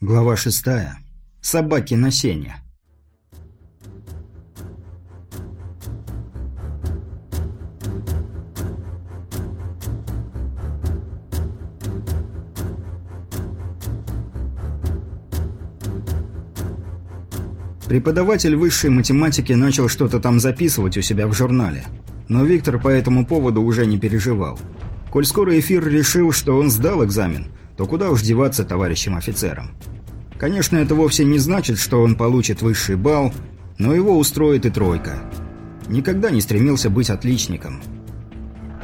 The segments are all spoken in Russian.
Глава шестая. Собаки на сене. Преподаватель высшей математики начал что-то там записывать у себя в журнале. Но Виктор по этому поводу уже не переживал. Коль скоро эфир решил, что он сдал экзамен – то куда уж деваться товарищам офицерам. Конечно, это вовсе не значит, что он получит высший балл, но его устроит и тройка. Никогда не стремился быть отличником.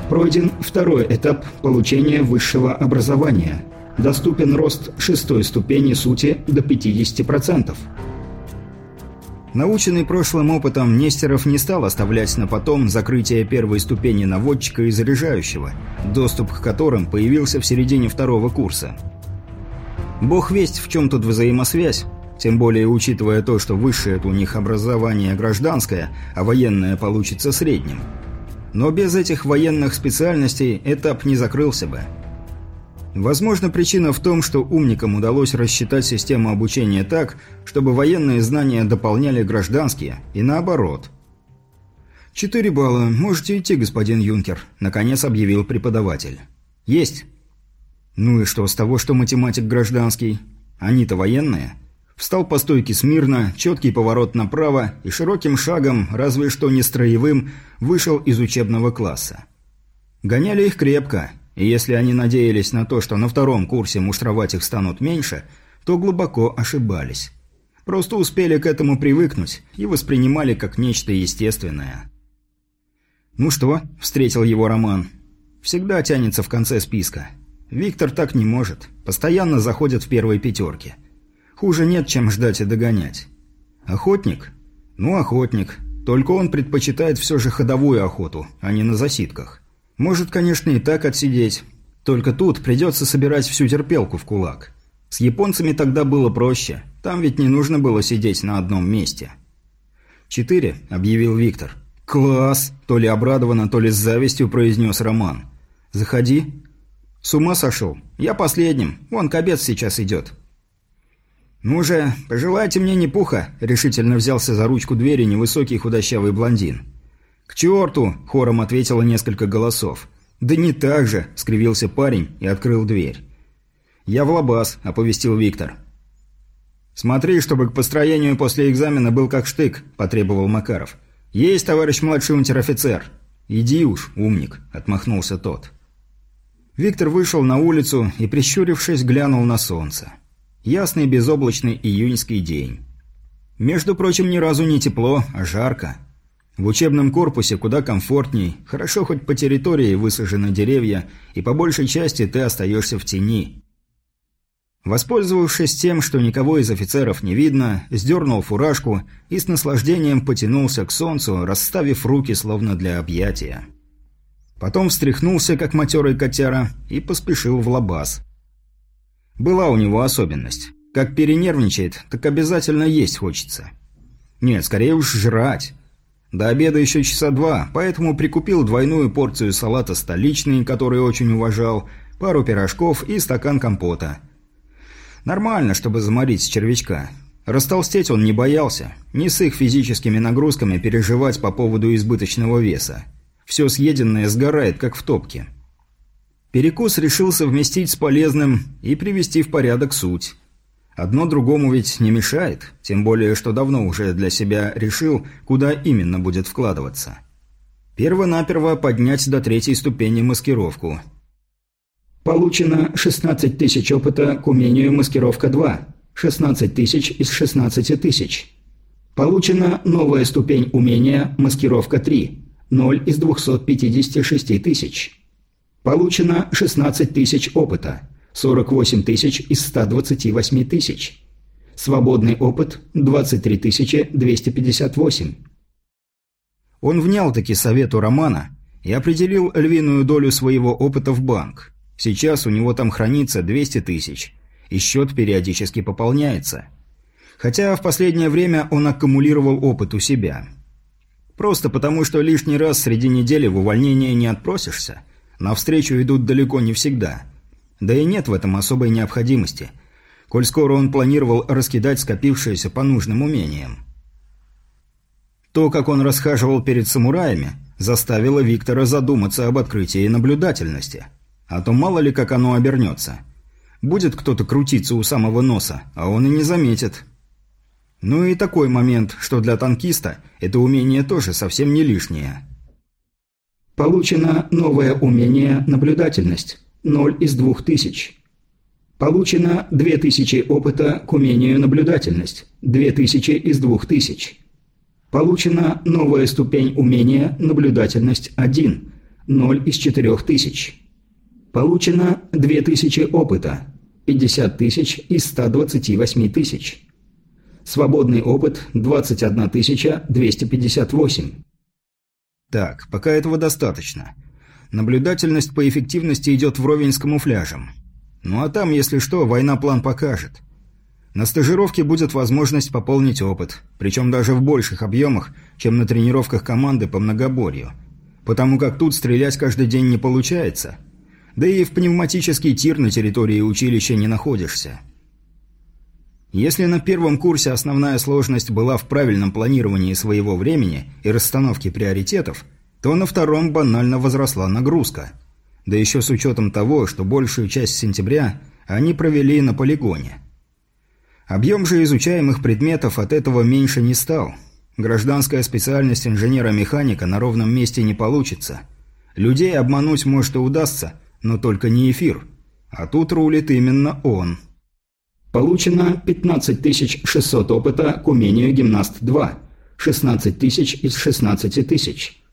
Пройден второй этап получения высшего образования. Доступен рост шестой ступени сути до 50%. Наученный прошлым опытом, Нестеров не стал оставлять на потом закрытие первой ступени наводчика и заряжающего, доступ к которым появился в середине второго курса. Бог весть, в чем тут взаимосвязь, тем более учитывая то, что высшее у них образование гражданское, а военное получится средним. Но без этих военных специальностей этап не закрылся бы. Возможно, причина в том, что умникам удалось рассчитать систему обучения так, чтобы военные знания дополняли гражданские, и наоборот. «Четыре балла. Можете идти, господин Юнкер», – наконец объявил преподаватель. «Есть». «Ну и что с того, что математик гражданский? Они-то военные?» Встал по стойке смирно, четкий поворот направо и широким шагом, разве что не строевым, вышел из учебного класса. Гоняли их крепко – и если они надеялись на то, что на втором курсе муштровать их станут меньше, то глубоко ошибались. Просто успели к этому привыкнуть и воспринимали как нечто естественное. «Ну что?» – встретил его Роман. «Всегда тянется в конце списка. Виктор так не может. Постоянно заходит в первой пятерке. Хуже нет, чем ждать и догонять. Охотник? Ну, охотник. Только он предпочитает все же ходовую охоту, а не на засидках. Может, конечно, и так отсидеть. Только тут придется собирать всю терпелку в кулак. С японцами тогда было проще. Там ведь не нужно было сидеть на одном месте. «Четыре», — объявил Виктор. «Класс!» – то ли обрадованно, то ли с завистью произнес Роман. «Заходи». «С ума сошел? Я последним. Вон к обед сейчас идет». «Ну же, пожелайте мне не пуха», – решительно взялся за ручку двери невысокий худощавый блондин. «К черту!» – хором ответило несколько голосов. «Да не так же!» – скривился парень и открыл дверь. «Я в лабаз», – оповестил Виктор. «Смотри, чтобы к построению после экзамена был как штык», – потребовал Макаров. «Есть, товарищ младший унтер-офицер». «Иди уж, умник», – отмахнулся тот. Виктор вышел на улицу и, прищурившись, глянул на солнце. Ясный безоблачный июньский день. Между прочим, ни разу не тепло, а жарко. В учебном корпусе куда комфортней, хорошо хоть по территории высажены деревья, и по большей части ты остаешься в тени. Воспользовавшись тем, что никого из офицеров не видно, сдернул фуражку и с наслаждением потянулся к солнцу, расставив руки словно для объятия. Потом встряхнулся, как матерый котяра, и поспешил в лабаз. Была у него особенность. Как перенервничает, так обязательно есть хочется. Нет, скорее уж жрать. До обеда еще часа два, поэтому прикупил двойную порцию салата столичный, который очень уважал, пару пирожков и стакан компота. Нормально, чтобы заморить червячка. Растолстеть он не боялся, не с их физическими нагрузками переживать по поводу избыточного веса. Все съеденное сгорает, как в топке. Перекус решил совместить с полезным и привести в порядок суть. Одно другому ведь не мешает, тем более, что давно уже для себя решил, куда именно будет вкладываться. Перво-наперво поднять до третьей ступени маскировку. Получено 16 тысяч опыта к умению маскировка 2. 16 тысяч из 16 тысяч. Получена новая ступень умения маскировка 3. 0 из 256 тысяч. Получено 16 тысяч опыта. 48 тысяч из 128 тысяч. Свободный опыт – 23 258. Он внял-таки совету Романа и определил львиную долю своего опыта в банк. Сейчас у него там хранится 200 тысяч, и счет периодически пополняется. Хотя в последнее время он аккумулировал опыт у себя. Просто потому, что лишний раз среди недели в увольнение не отпросишься. Навстречу идут далеко не всегда – да и нет в этом особой необходимости. коль скоро он планировал раскидать скопившееся по нужным умениям. То, как он расхаживал перед самураями, заставило Виктора задуматься об открытии наблюдательности. А то мало ли как оно обернется. Будет кто-то крутиться у самого носа, а он и не заметит. Ну и такой момент, что для танкиста это умение тоже совсем не лишнее. Получено новое умение «Наблюдательность» – 0 из 2000. Получено 2000 опыта к умению «Наблюдательность» – 2000 из 2000. Получена новая ступень умения «Наблюдательность 1» – 0 из 4000. Получено 2000 опыта – 50 тысяч из 128 тысяч. Свободный опыт – 21 258. Так, пока этого достаточно. Наблюдательность по эффективности идет вровень с камуфляжем. Ну а там, если что, война план покажет. На стажировке будет возможность пополнить опыт, причем даже в больших объемах, чем на тренировках команды по многоборью. Потому как тут стрелять каждый день не получается. Да и в пневматический тир на территории училища не находишься. Если на первом курсе основная сложность была в правильном планировании своего времени и расстановке приоритетов, то на втором банально возросла нагрузка. Да еще с учетом того, что большую часть сентября они провели на полигоне – Объем же изучаемых предметов от этого меньше не стал. Гражданская специальность инженера-механика на ровном месте не получится. Людей обмануть может и удастся, но только не эфир. А тут рулит именно он. Получено 15600 опыта к умению гимнаст-2. 16 тысяч из 16 тысяч.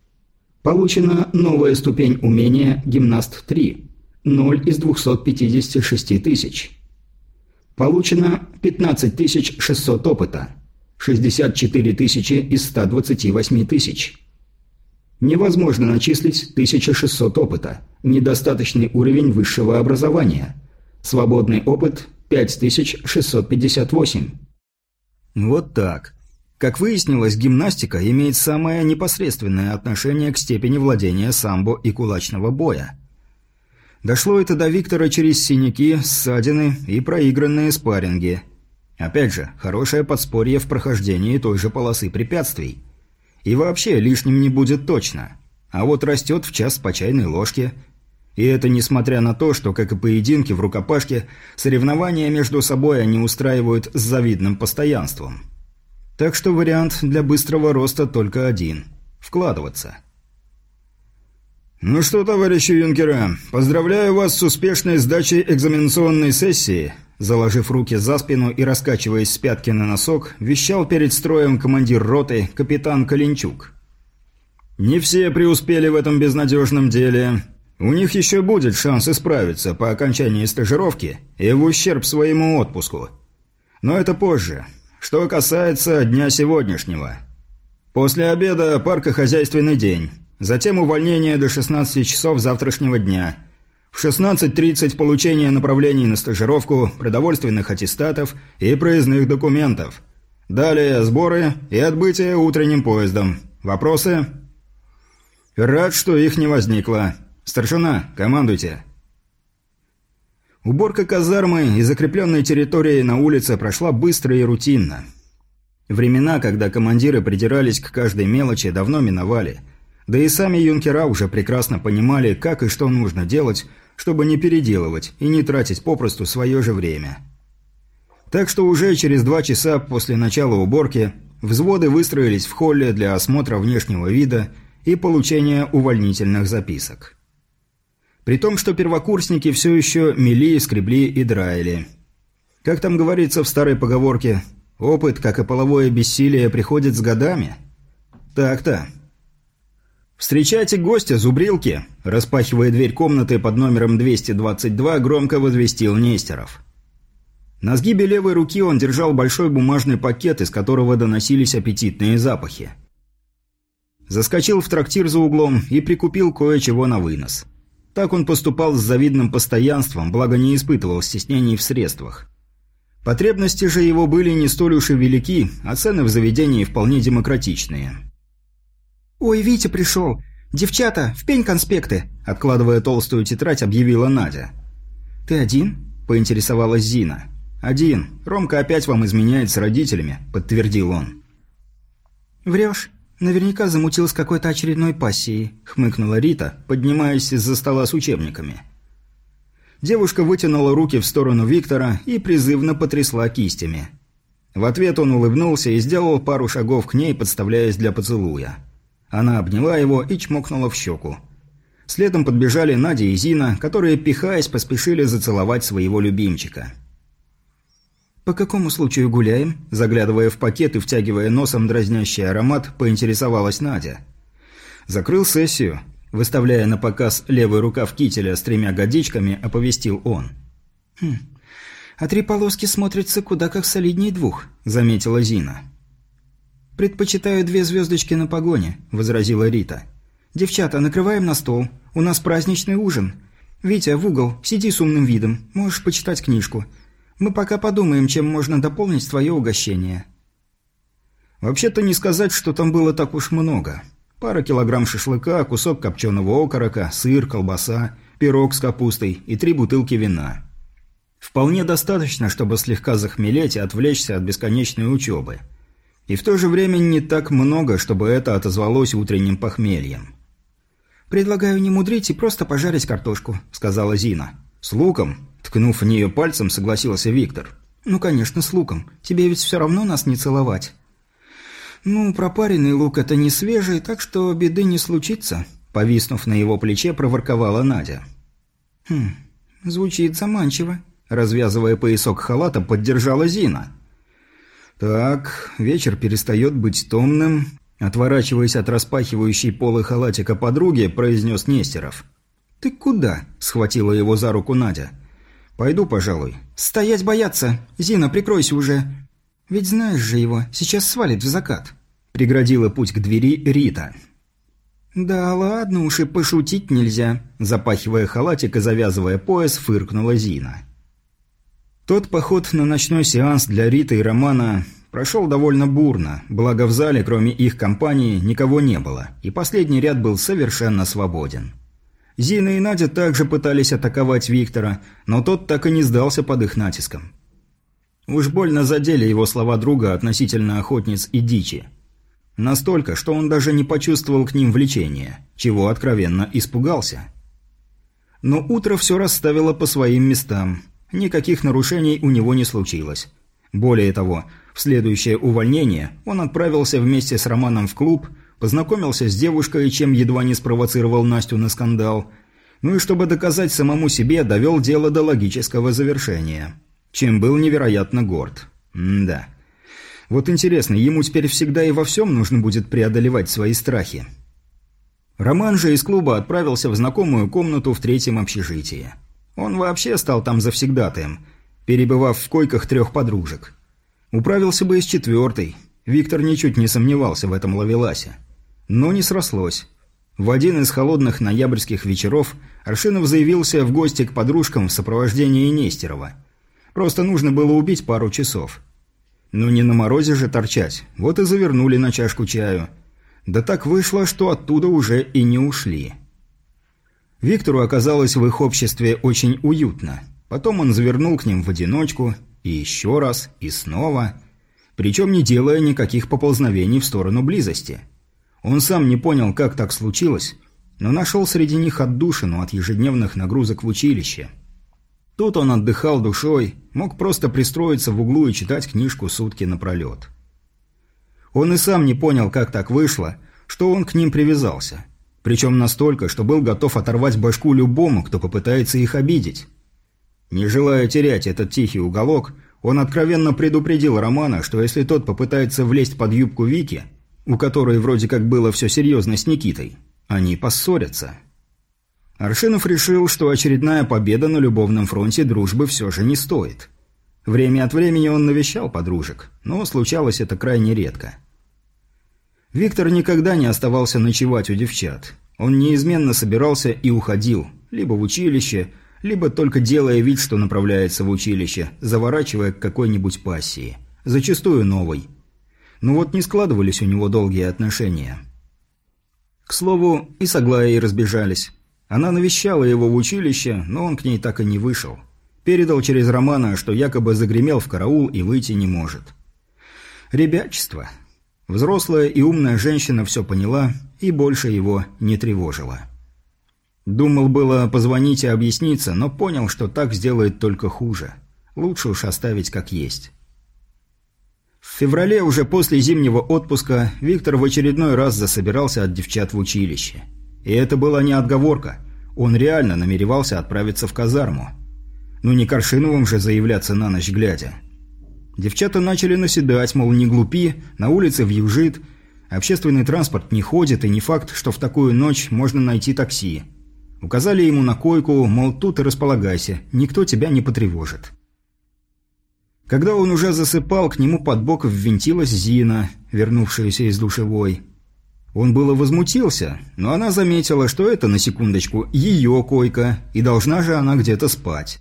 Получена новая ступень умения гимнаст-3. 0 из 256 тысяч. Получено 15 600 опыта. 64 тысячи из 128 тысяч. Невозможно начислить 1600 опыта. Недостаточный уровень высшего образования. Свободный опыт 5658. Вот так. Как выяснилось, гимнастика имеет самое непосредственное отношение к степени владения самбо и кулачного боя. Дошло это до Виктора через синяки, ссадины и проигранные спарринги. Опять же, хорошее подспорье в прохождении той же полосы препятствий. И вообще лишним не будет точно. А вот растет в час по чайной ложке. И это несмотря на то, что, как и поединки в рукопашке, соревнования между собой они устраивают с завидным постоянством. Так что вариант для быстрого роста только один – вкладываться – «Ну что, товарищи юнкера, поздравляю вас с успешной сдачей экзаменационной сессии», заложив руки за спину и раскачиваясь с пятки на носок, вещал перед строем командир роты капитан Калинчук. «Не все преуспели в этом безнадежном деле. У них еще будет шанс исправиться по окончании стажировки и в ущерб своему отпуску. Но это позже. Что касается дня сегодняшнего. После обеда паркохозяйственный день». Затем увольнение до 16 часов завтрашнего дня. В 16.30 получение направлений на стажировку, продовольственных аттестатов и проездных документов. Далее сборы и отбытие утренним поездом. Вопросы? Рад, что их не возникло. Старшина, командуйте. Уборка казармы и закрепленной территории на улице прошла быстро и рутинно. Времена, когда командиры придирались к каждой мелочи, давно миновали – да и сами юнкера уже прекрасно понимали, как и что нужно делать, чтобы не переделывать и не тратить попросту свое же время. Так что уже через два часа после начала уборки взводы выстроились в холле для осмотра внешнего вида и получения увольнительных записок. При том, что первокурсники все еще мели, скребли и драили. Как там говорится в старой поговорке, опыт, как и половое бессилие, приходит с годами? Так-то. «Встречайте гостя, зубрилки!» Распахивая дверь комнаты под номером 222, громко возвестил Нестеров. На сгибе левой руки он держал большой бумажный пакет, из которого доносились аппетитные запахи. Заскочил в трактир за углом и прикупил кое-чего на вынос. Так он поступал с завидным постоянством, благо не испытывал стеснений в средствах. Потребности же его были не столь уж и велики, а цены в заведении вполне демократичные. «Ой, Витя пришел! Девчата, в пень конспекты!» Откладывая толстую тетрадь, объявила Надя. «Ты один?» – поинтересовалась Зина. «Один. Ромка опять вам изменяет с родителями», – подтвердил он. «Врешь. Наверняка замутил с какой-то очередной пассией», – хмыкнула Рита, поднимаясь из-за стола с учебниками. Девушка вытянула руки в сторону Виктора и призывно потрясла кистями. В ответ он улыбнулся и сделал пару шагов к ней, подставляясь для поцелуя. Она обняла его и чмокнула в щеку. Следом подбежали Надя и Зина, которые, пихаясь, поспешили зацеловать своего любимчика. «По какому случаю гуляем?» Заглядывая в пакет и втягивая носом дразнящий аромат, поинтересовалась Надя. «Закрыл сессию», выставляя на показ левый рукав кителя с тремя годичками, оповестил он. «Хм, а три полоски смотрятся куда как солиднее двух», – заметила Зина. «Предпочитаю две звездочки на погоне», – возразила Рита. «Девчата, накрываем на стол. У нас праздничный ужин. Витя, в угол, сиди с умным видом. Можешь почитать книжку. Мы пока подумаем, чем можно дополнить твое угощение». Вообще-то не сказать, что там было так уж много. Пара килограмм шашлыка, кусок копченого окорока, сыр, колбаса, пирог с капустой и три бутылки вина. Вполне достаточно, чтобы слегка захмелеть и отвлечься от бесконечной учебы. И в то же время не так много, чтобы это отозвалось утренним похмельем. «Предлагаю не мудрить и просто пожарить картошку», — сказала Зина. «С луком?» — ткнув в нее пальцем, согласился Виктор. «Ну, конечно, с луком. Тебе ведь все равно нас не целовать». «Ну, пропаренный лук — это не свежий, так что беды не случится», — повиснув на его плече, проворковала Надя. «Хм, звучит заманчиво», — развязывая поясок халата, поддержала Зина. «Так, вечер перестает быть томным, Отворачиваясь от распахивающей полы халатика подруги, произнес Нестеров. «Ты куда?» – схватила его за руку Надя. «Пойду, пожалуй». «Стоять бояться! Зина, прикройся уже!» «Ведь знаешь же его, сейчас свалит в закат!» Преградила путь к двери Рита. «Да ладно уж и пошутить нельзя», – запахивая халатик и завязывая пояс, фыркнула Зина. Тот поход на ночной сеанс для Риты и Романа прошел довольно бурно, благо в зале, кроме их компании, никого не было, и последний ряд был совершенно свободен. Зина и Надя также пытались атаковать Виктора, но тот так и не сдался под их натиском. Уж больно задели его слова друга относительно охотниц и дичи. Настолько, что он даже не почувствовал к ним влечения, чего откровенно испугался. Но утро все расставило по своим местам. Никаких нарушений у него не случилось. Более того, в следующее увольнение он отправился вместе с Романом в клуб, познакомился с девушкой, чем едва не спровоцировал Настю на скандал. Ну и чтобы доказать самому себе, довел дело до логического завершения. Чем был невероятно горд. М да. Вот интересно, ему теперь всегда и во всем нужно будет преодолевать свои страхи. Роман же из клуба отправился в знакомую комнату в третьем общежитии. Он вообще стал там завсегдатаем, перебывав в койках трех подружек. Управился бы и с четвертой. Виктор ничуть не сомневался в этом ловеласе. Но не срослось. В один из холодных ноябрьских вечеров Аршинов заявился в гости к подружкам в сопровождении Нестерова. Просто нужно было убить пару часов. Ну не на морозе же торчать, вот и завернули на чашку чаю. Да так вышло, что оттуда уже и не ушли. Виктору оказалось в их обществе очень уютно. Потом он завернул к ним в одиночку и еще раз, и снова. Причем не делая никаких поползновений в сторону близости. Он сам не понял, как так случилось, но нашел среди них отдушину от ежедневных нагрузок в училище. Тут он отдыхал душой, мог просто пристроиться в углу и читать книжку сутки напролет. Он и сам не понял, как так вышло, что он к ним привязался. Причем настолько, что был готов оторвать башку любому, кто попытается их обидеть. Не желая терять этот тихий уголок, он откровенно предупредил Романа, что если тот попытается влезть под юбку Вики, у которой вроде как было все серьезно с Никитой, они поссорятся. Аршинов решил, что очередная победа на любовном фронте дружбы все же не стоит. Время от времени он навещал подружек, но случалось это крайне редко. Виктор никогда не оставался ночевать у девчат. Он неизменно собирался и уходил, либо в училище, либо только делая вид, что направляется в училище, заворачивая к какой-нибудь пассии, зачастую новой. Но вот не складывались у него долгие отношения. К слову, и с Аглаей разбежались. Она навещала его в училище, но он к ней так и не вышел. Передал через Романа, что якобы загремел в караул и выйти не может. Ребячество. Взрослая и умная женщина все поняла и больше его не тревожила. Думал было позвонить и объясниться, но понял, что так сделает только хуже. Лучше уж оставить как есть. В феврале, уже после зимнего отпуска, Виктор в очередной раз засобирался от девчат в училище. И это была не отговорка. Он реально намеревался отправиться в казарму. Ну не Коршиновым же заявляться на ночь глядя. Девчата начали наседать, мол, не глупи, на улице вьюжит, общественный транспорт не ходит, и не факт, что в такую ночь можно найти такси. Указали ему на койку, мол, тут и располагайся, никто тебя не потревожит. Когда он уже засыпал, к нему под бок ввинтилась Зина, вернувшаяся из душевой. Он было возмутился, но она заметила, что это, на секундочку, ее койка, и должна же она где-то спать.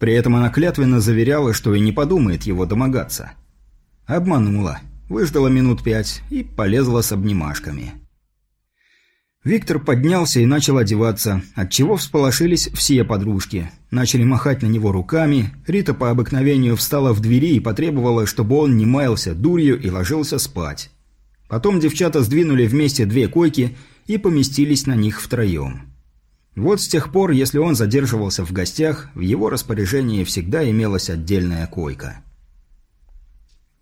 При этом она клятвенно заверяла, что и не подумает его домогаться. Обманула, выждала минут пять и полезла с обнимашками. Виктор поднялся и начал одеваться, отчего всполошились все подружки. Начали махать на него руками, Рита по обыкновению встала в двери и потребовала, чтобы он не маялся дурью и ложился спать. Потом девчата сдвинули вместе две койки и поместились на них втроем. Вот с тех пор, если он задерживался в гостях, в его распоряжении всегда имелась отдельная койка.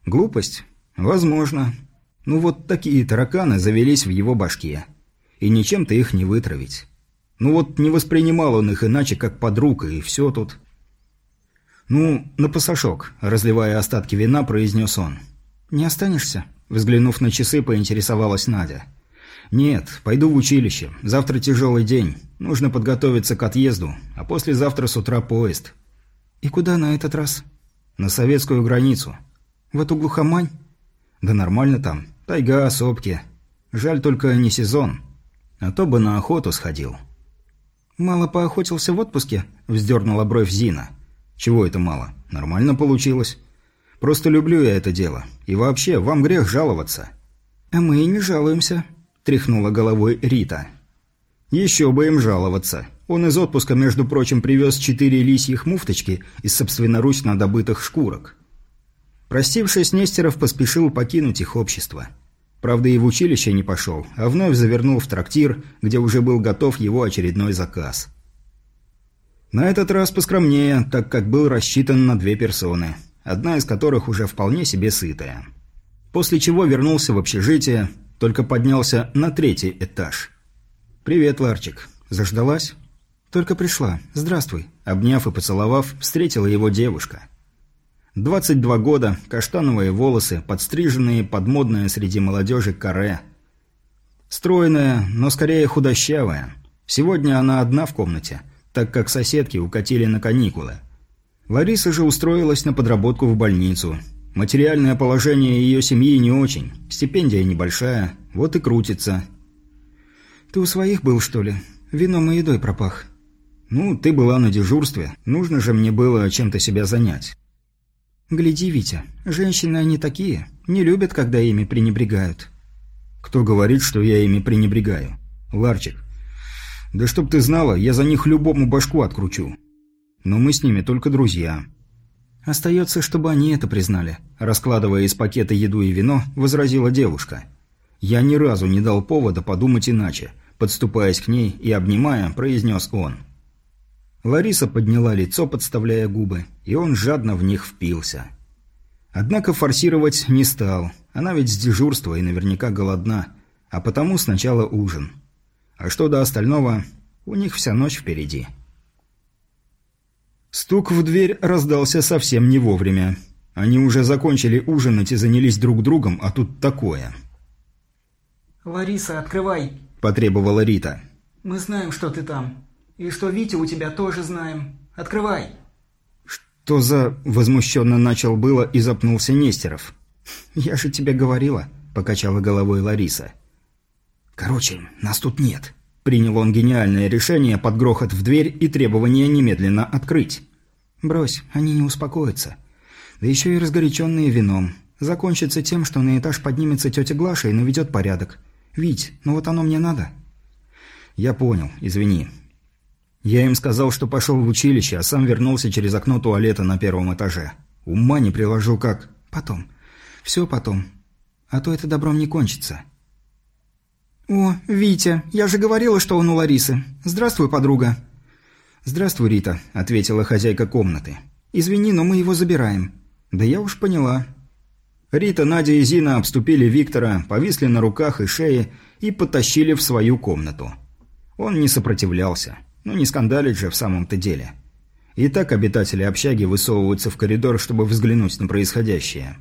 Глупость? Возможно. Ну вот такие тараканы завелись в его башке и ничем ты их не вытравить. Ну вот не воспринимал он их иначе, как подруг, и все тут. «Ну, на пасашок», – разливая остатки вина, произнес он. «Не останешься?» – взглянув на часы, поинтересовалась Надя. «Нет, пойду в училище. Завтра тяжелый день. Нужно подготовиться к отъезду, а послезавтра с утра поезд». «И куда на этот раз?» «На советскую границу». «В эту глухомань?» «Да нормально там. Тайга, сопки. Жаль только не сезон». А то бы на охоту сходил. «Мало поохотился в отпуске?» – вздернула бровь Зина. «Чего это мало? Нормально получилось. Просто люблю я это дело. И вообще, вам грех жаловаться». «А мы и не жалуемся», – тряхнула головой Рита. «Еще бы им жаловаться. Он из отпуска, между прочим, привез четыре лисьих муфточки из собственноручно добытых шкурок». Простившись, Нестеров поспешил покинуть их общество. Правда, и в училище не пошел, а вновь завернул в трактир, где уже был готов его очередной заказ. На этот раз поскромнее, так как был рассчитан на две персоны, одна из которых уже вполне себе сытая. После чего вернулся в общежитие, только поднялся на третий этаж. «Привет, Ларчик. Заждалась?» «Только пришла. Здравствуй». Обняв и поцеловав, встретила его девушка – 22 года, каштановые волосы, подстриженные под модное среди молодежи каре. Стройная, но скорее худощавая. Сегодня она одна в комнате, так как соседки укатили на каникулы. Лариса же устроилась на подработку в больницу. Материальное положение ее семьи не очень, стипендия небольшая, вот и крутится. «Ты у своих был, что ли? Вином и едой пропах». «Ну, ты была на дежурстве, нужно же мне было чем-то себя занять». «Гляди, Витя, женщины они такие, не любят, когда ими пренебрегают». «Кто говорит, что я ими пренебрегаю? Ларчик, да чтоб ты знала, я за них любому башку откручу. Но мы с ними только друзья». «Остается, чтобы они это признали», – раскладывая из пакета еду и вино, возразила девушка. «Я ни разу не дал повода подумать иначе», – подступаясь к ней и обнимая, произнес он. Лариса подняла лицо, подставляя губы, и он жадно в них впился. Однако форсировать не стал. Она ведь с дежурства и наверняка голодна, а потому сначала ужин. А что до остального, у них вся ночь впереди. Стук в дверь раздался совсем не вовремя. Они уже закончили ужинать и занялись друг другом, а тут такое. «Лариса, открывай!» – потребовала Рита. «Мы знаем, что ты там». И что Витя у тебя тоже знаем. Открывай!» «Что за...» – возмущенно начал было и запнулся Нестеров. «Я же тебе говорила», – покачала головой Лариса. «Короче, нас тут нет», – принял он гениальное решение под грохот в дверь и требование немедленно открыть. «Брось, они не успокоятся. Да еще и разгоряченные вином. Закончится тем, что на этаж поднимется тетя Глаша и наведет порядок. Вить, ну вот оно мне надо». «Я понял, извини. Я им сказал, что пошел в училище, а сам вернулся через окно туалета на первом этаже. Ума не приложу как. Потом. Все потом. А то это добром не кончится. «О, Витя, я же говорила, что он у Ларисы. Здравствуй, подруга». «Здравствуй, Рита», — ответила хозяйка комнаты. «Извини, но мы его забираем». «Да я уж поняла». Рита, Надя и Зина обступили Виктора, повисли на руках и шее и потащили в свою комнату. Он не сопротивлялся. Ну, не скандалить же в самом-то деле. И так обитатели общаги высовываются в коридор, чтобы взглянуть на происходящее.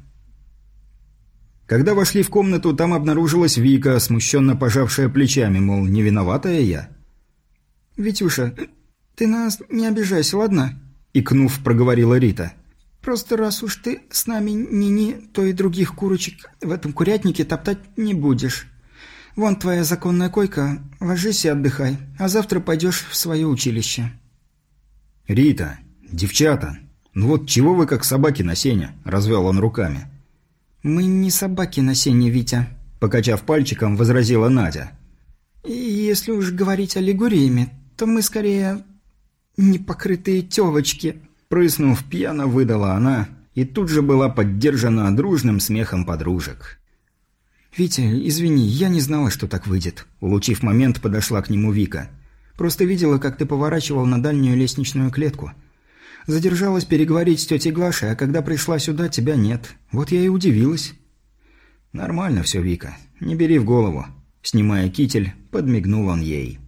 Когда вошли в комнату, там обнаружилась Вика, смущенно пожавшая плечами, мол, не виноватая я. «Витюша, ты нас не обижайся, ладно?» – икнув, проговорила Рита. «Просто раз уж ты с нами ни-ни, то и других курочек в этом курятнике топтать не будешь. Вон твоя законная койка, ложись и отдыхай, а завтра пойдешь в свое училище». «Рита, девчата, ну вот чего вы как собаки на сене?» – развел он руками. «Мы не собаки на сене, Витя», – покачав пальчиком, возразила Надя. И «Если уж говорить аллегориями, то мы скорее непокрытые тёвочки», – прыснув пьяно, выдала она и тут же была поддержана дружным смехом подружек. «Витя, извини, я не знала, что так выйдет», – улучив момент, подошла к нему Вика. «Просто видела, как ты поворачивал на дальнюю лестничную клетку. Задержалась переговорить с тетей Глашей, а когда пришла сюда, тебя нет. Вот я и удивилась». «Нормально все, Вика. Не бери в голову». Снимая китель, подмигнул он ей.